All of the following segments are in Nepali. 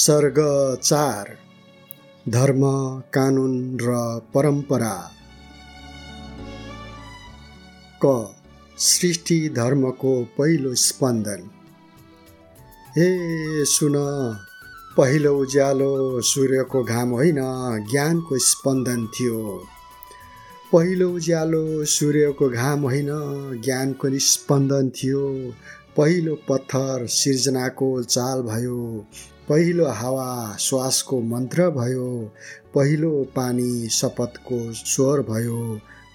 सर्ग चार धर्म कानुन र परम्परा। क सृष्टि धर्मको पहिलो स्पन्दन। हे सुन पहिलो उज्यालो सूर्यको घाम होइन ज्ञानको स्पन्दन थियो। पहिलो उज्यालो सूर्यको घाम होइन ज्ञानको निस्पन्दन थियो। पहिलो पत्थर सिर्जनाको चाल भयो। पहिलो हावा श्वासको मन्त्र भयो पहिलो पानी शपथको स्वर भयो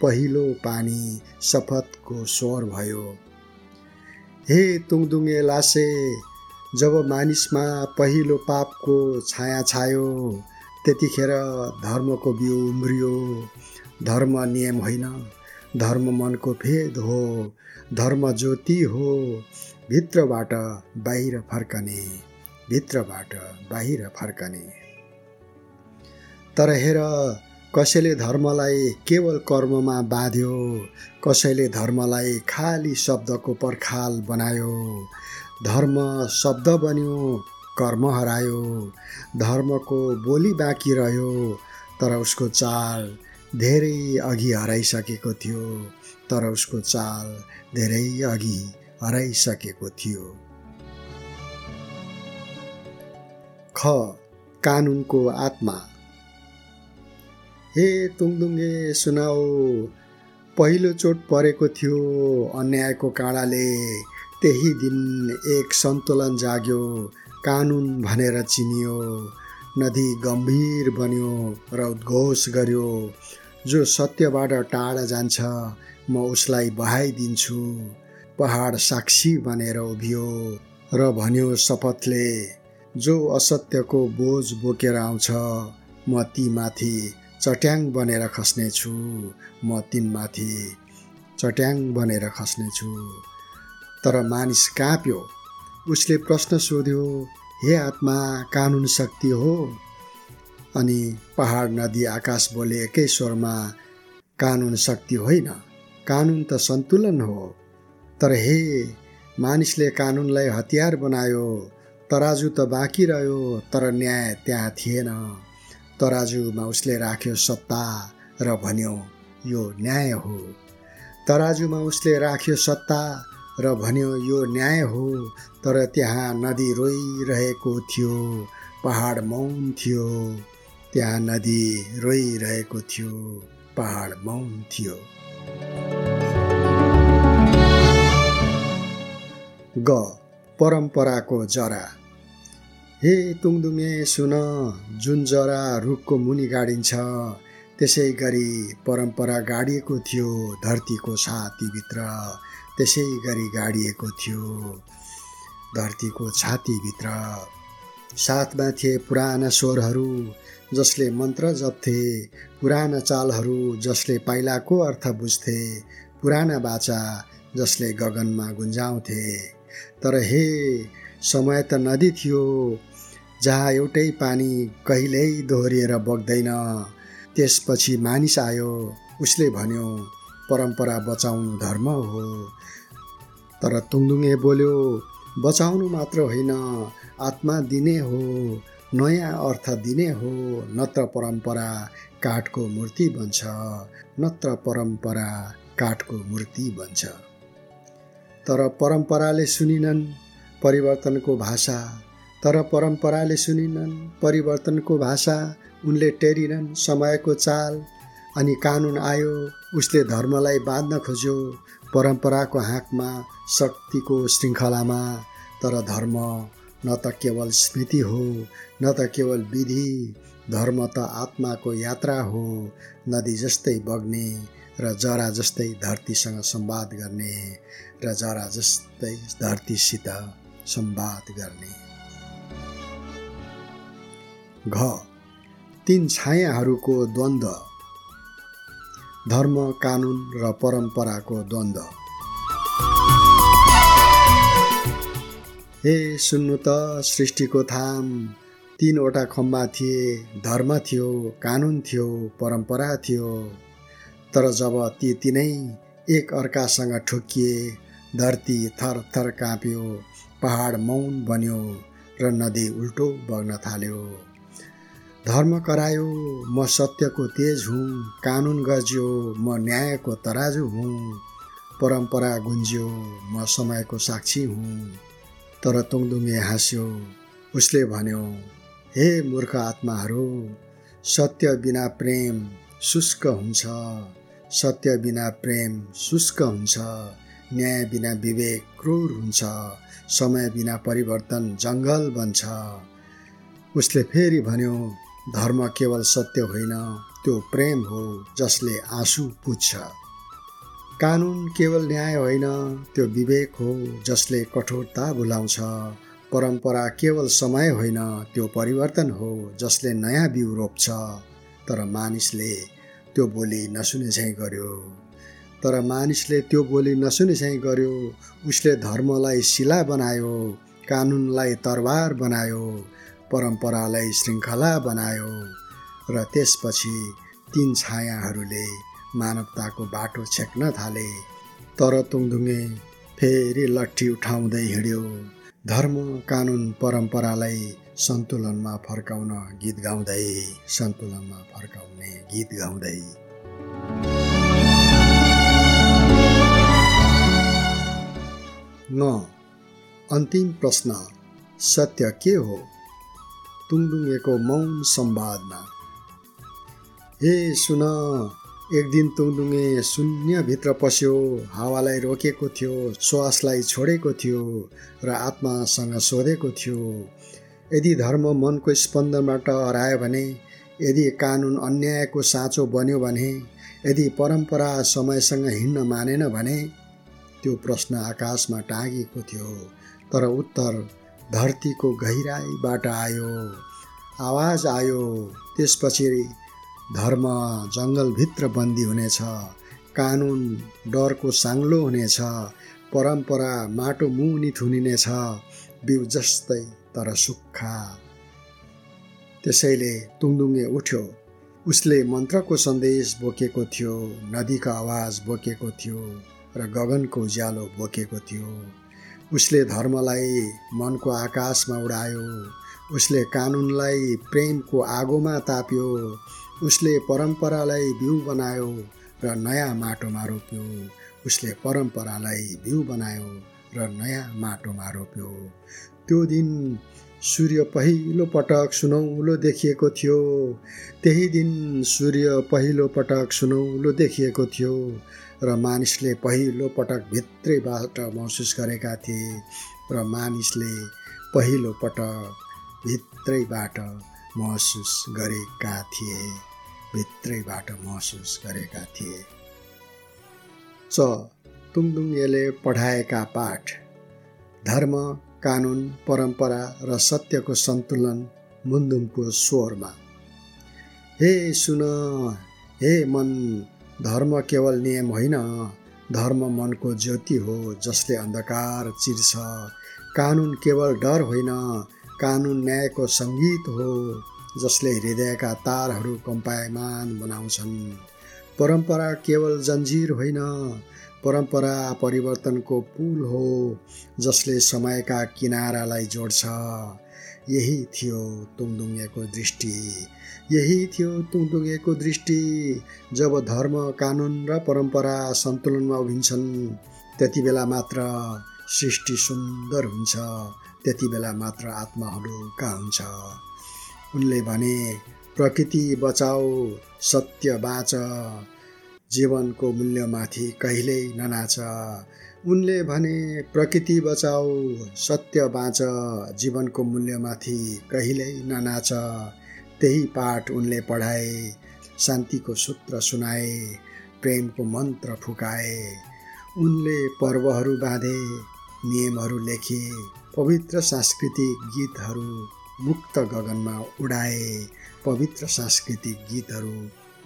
पहिलो पानी शपथको स्वर भयो। हे तुङदुङ्गे लासे जब मानिसमा पहिलो पापको छाया छायो त्यतिखेर धर्मको बिउ उम्रियो। धर्म नियम होइन धर्म मनको भेद हो धर्म ज्योति हो भित्रबाट बाहिर फर्कने। भित्रबाट बाहिर फर्कने। तर हेर कसैले धर्मलाई केवल कर्ममा बाँध्यो कसैले धर्मलाई खाली शब्दको पर्खाल बनायो। धर्म शब्द बन्यो कर्म हरायो धर्मको बोली बाँकी रह्यो तर उसको चाल धेरै अघि हराइसकेको थियो तर उसको चाल धेरै अघि हराइसकेको थियो। ख कानुनको आत्मा। हे तुङदुङ्गे सुनाऊ पहिलो चोट परेको थियो अन्यायको काँडाले। त्यही दिन एक सन्तुलन जाग्यो कानुन भनेर चिनियो। नदी गम्भीर बन्यो र उद्घोष गर्यो। जो सत्यबाट टाढा जान्छ म उसलाई बहाइदिन्छु। पहाड साक्षी बनेर उभियो र भन्यो शपथले जो असत्यको बोझ बोकेर आउँछ म तीमाथि चट्याङ बनेर खस्नेछु। म तिनमाथि चट्याङ बनेर खस्नेछु। तर मानिस काँप्यो। उसले प्रश्न सोध्यो हे आत्मा कानुन शक्ति हो? अनि पहाड नदी आकाश बोले एकै स्वरमा कानुन शक्ति होइन। कानुन त सन्तुलन हो। तर हे मानिसले कानुनलाई हतियार बनायो। तराजु त बाँकी रह्यो तर न्याय त्यहाँ थिएन। तराजुमा उसले राख्यो सत्ता र भन्यो यो न्याय हो। तराजुमा उसले राख्यो सत्ता र भन्यो यो न्याय हो। तर त्यहाँ नदी रोइरहेको थियो पहाड मौन थियो। त्यहाँ नदी रोइरहेको थियो पहाड मौन थियो। ग परम्पराको जरा। हे तुङदुङे सुन जुन जरा रुखको मुनि गाडिन्छ त्यसै गरी परम्परा गाडिएको थियो धरतीको छातीभित्र त्यसै गरी गाडिएको थियो धरतीको छातीभित्र। साथमा थिए पुराना स्वरहरू जसले मन्त्र जप्थे पुराना चालहरू जसले पाइलाको अर्थ बुझ्थे पुराना बाचा जसले गगनमा गुन्जाउँथे। तर हे समय त नदी थियो जहाँ एउटै पानी कहिल्यै दोहोरिएर बग्दैन। त्यसपछि मानिस आयो उसले भन्यो परम्परा बचाउनु धर्म हो। तर तुङदुङे बोल्यो बचाउनु मात्र होइन आत्मा दिने हो नयाँ अर्थ दिने हो नत्र परम्परा काठको मूर्ति बन्छ नत्र परम्परा काठको मूर्ति बन्छ। तर परम्पराले सुनिनन् परिवर्तनको भाषा। तर परम्पराले सुनिनन् परिवर्तनको भाषा। उनले टेरिनन् समयको चाल अनि कानुन आयो। उसले धर्मलाई बाँध्न खोज्यो परम्पराको हाँकमा शक्तिको श्रृङ्खलामा। तर धर्म न त केवल स्मृति हो न त केवल विधि। धर्म त आत्माको यात्रा हो नदी जस्तै बग्ने र जरा जस्तै धरतीसँग संवाद गर्ने र जरा जस्तै धरतीसित संवाद गर्ने। घ तिन छायाहरूको द्वन्द्व धर्म कानुन र परम्पराको द्वन्द्व हे सुन्नु त सृष्टिको थाम तिनवटा खम्बा थिए धर्म थियो कानुन थियो परम्परा थियो तर जब ती तिनै एक अर्कासँग ठोकिए धरती थर थर काँप्यो पहाड मौन बन्यो र नदी उल्टो बग्न थाल्यो। धर्म करायो म सत्यको तेज हुँ कानुन गर्जियो म न्यायको तराजु हुँ परम्परा गुन्जियो म समयको साक्षी हुँ। तर तोङदुङ्गे हाँस्यो उसले भन्यो हे मूर्ख आत्माहरू सत्य बिना प्रेम शुष्क हुन्छ। सत्य बिना प्रेम शुष्क हुन्छ न्याय बिना विवेक क्रूर हुन्छ समय बिना परिवर्तन जङ्गल बन्छ। उसले फेरि भन्यो धर्म केवल सत्य होइन त्यो प्रेम हो जसले आँसु पुज्छ। कानुन केवल न्याय होइन त्यो विवेक हो जसले कठोरता बोलाउँछ परम्परा केवल समय होइन त्यो परिवर्तन हो जसले नयाँ बिउ रोप्छ। तर मानिसले त्यो बोली नसुने चाहिँ गर्यो। तर मानिसले त्यो बोली नसुने चाहिँ गर्यो उसले धर्मलाई शिला बनायो कानुनलाई तरवार बनायो परम्परालाई श्रृङ्खला बनायो र त्यसपछि तिन छायाहरूले मानवताको बाटो छेक्न थाले। तर तुङदुङ्गे फेरि लट्ठी उठाउँदै हिँड्यो। धर्म कानुन परम्परालाई सन्तुलनमा फर्काउन गीत गाउँदै सन्तुलनमा फर्काउने गीत गाउँदै। न अन्तिम प्रश्न सत्य के हो? तुङदुङ्गेको मौन संवादमा हे सुन एक दिन तुङदुङ्गे शून्यभित्र पस्यो हावालाई रोकेको थियो श्वासलाई छोडेको थियो र आत्मासँग सोधेको थियो यदि धर्म मनको स्पन्दनबाट हरायो भने यदि कानुन अन्यायको साँचो बन्यो भने यदि परम्परा समयसँग हिँड्न मानेन भने? त्यो प्रश्न आकाशमा टाँगिएको थियो तर उत्तर धरतीको गहिराईबाट आयो। आवाज आयो त्यसपछि धर्म जङ्गलभित्र बन्दी हुनेछ कानुन डरको साङ्लो हुनेछ परम्परा माटो मुनि थुनिनेछ बिउ जस्तै तर सुक्खा। त्यसैले तुङदुङ्गे उठ्यो। उसले मन्त्रको सन्देश बोकेको थियो नदीको आवाज बोकेको थियो र गगनको उज्यालो बोकेको थियो। उसले धर्मलाई मनको आकाशमा उडायो। उसले कानुनलाई प्रेमको आगोमा ताप्यो। उसले परम्परालाई बिउ बनायो र नयाँ माटोमा रोप्यो। उसले परम्परालाई बिउ बनायो र नयाँ माटोमा रोप्यो। त्यो दिन सूर्य पहिलो पटक सुनौलो देखिएको थियो। त्यही दिन सूर्य पहिलो पटक सुनौलो देखिएको थियो र मानिसले पहिलो पटक भित्रैबाट महसुस गरेका थिए र मानिसले पहिलो पटक भित्रैबाट महसुस गरेका थिए। भित्रैबाट महसुस गरेका थिए। च तुङदुङले पढाएका पाठ धर्म कानुन परम्परा र सत्यको सन्तुलन मुन्दुमको स्वरमा। हे सुन हे मन धर्म केवल नियम होइन। धर्म मनको ज्योति हो जसले अन्धकार चिर्छ। कानुन केवल डर होइन कानुन न्यायको सङ्गीत हो जसले हृदयका तारहरू कम्पायमान बनाउँछन्। परम्परा केवल जन्जिर होइन परम्परा परिवर्तनको पुल हो जसले समयका किनारालाई जोड्छ। यही थियो तुङदुङ्गेको दृष्टि। यही थियो तुङदुङ्गेको दृष्टि। जब धर्म कानुन र परम्परा सन्तुलनमा उभिन्छन् त्यति बेला मात्र सृष्टि सुन्दर हुन्छ। त्यति बेला मात्र आत्मा हलुका हुन्छ? उनले भने प्रकृति बचाऊ सत्य बाँच। जीवनको मूल्यमाथि कहिल्यै ननाच। उनले भने प्रकृति बचाऊ सत्य बाँच। जीवनको मूल्यमाथि कहिल्यै ननाच। त्यही पाठ उनले पढाए शान्तिको सूत्र सुनाए प्रेमको मन्त्र फुकाए। उनले पर्वहरू बाँधे नियमहरू लेखे पवित्र सांस्कृतिक गीतहरू मुक्त गगनमा उडाए पवित्र सांस्कृतिक गीतहरू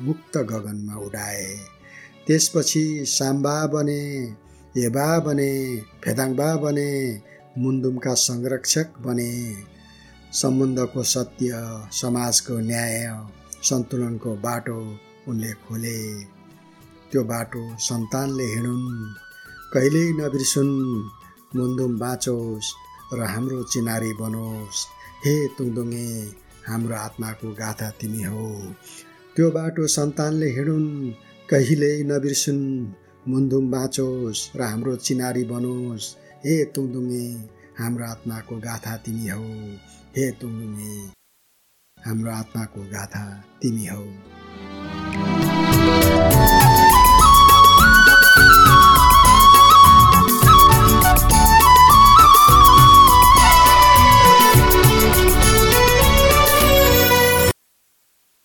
मुक्त गगनमा उडाए। त्यसपछि साम्बा बने येबा बने फेदाङबा बने मुन्दुमका संरक्षक बने। सम्बन्धको सत्य समाजको न्याय सन्तुलनको बाटो उनले खोले। त्यो बाटो सन्तानले हिँडुन् कहिल्यै नबिर्सुन्। मुन्दुम बाँचोस् र हाम्रो चिनारी बनोस्। हे तुङदुङे हाम्रो आत्माको गाथा तिमी हौ। त्यो बाटो सन्तानले हिँडुन् कहिल्यै नबिर्सुन्। मुन्धुम बाँचोस् र हाम्रो चिनारी बनोस्। हे तुङदुङे हाम्रो आत्माको गाथा तिमी हौ। हे तुङदुङे हाम्रो आत्माको गाथा तिमी हौ।